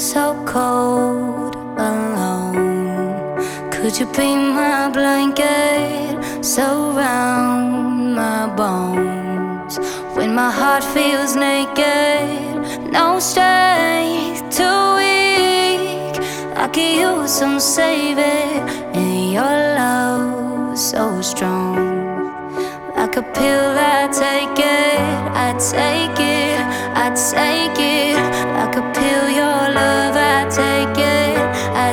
so cold alone. Could you be my blanket, surround my bones when my heart feels naked? No strength, too weak. I could use some saving, and your love so strong. Like a pill, I take it, I take it, I take it.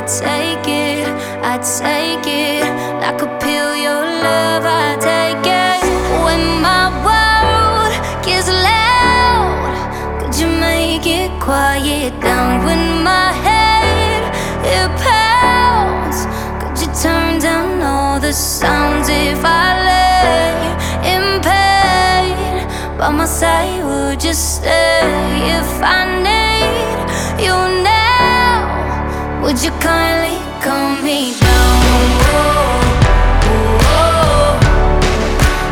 Take it, I take it. Like a pill, your love, I take it. When my world gets loud, could you make it quiet down? When my head it pounds, could you turn down all the sounds if I lay in pain? By my side, would you stay if I need you now? Would you kindly calm me down?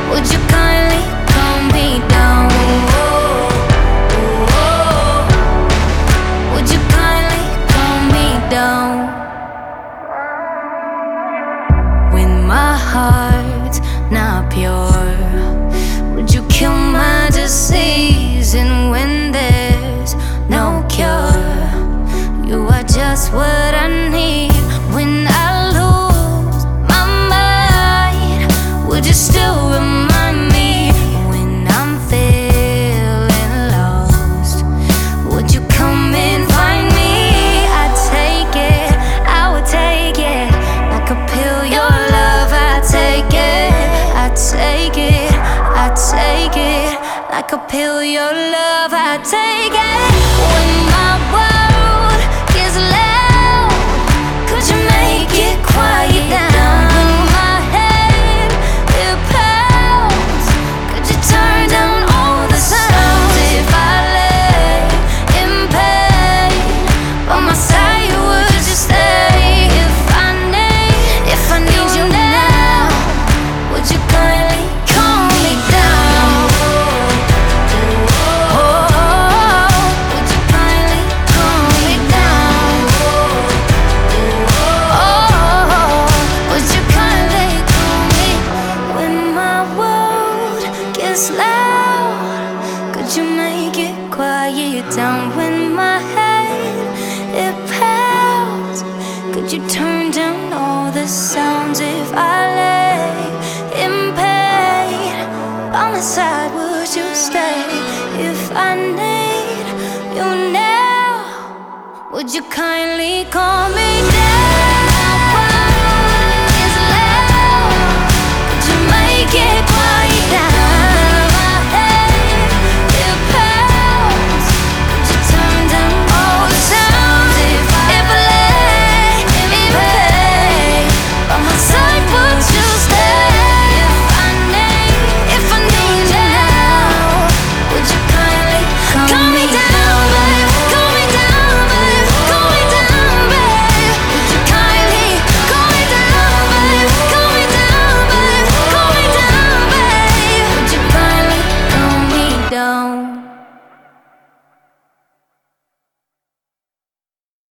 Would you kindly calm me down? Would you kindly calm me down? When my heart's not pure, like a pill. Your love, I'd take it. Gets loud? Could you make it quiet down when my head it pounds? Could you turn down all the sounds if I lay in pain? By my side, would you stay if I need you now? Would you kindly call me?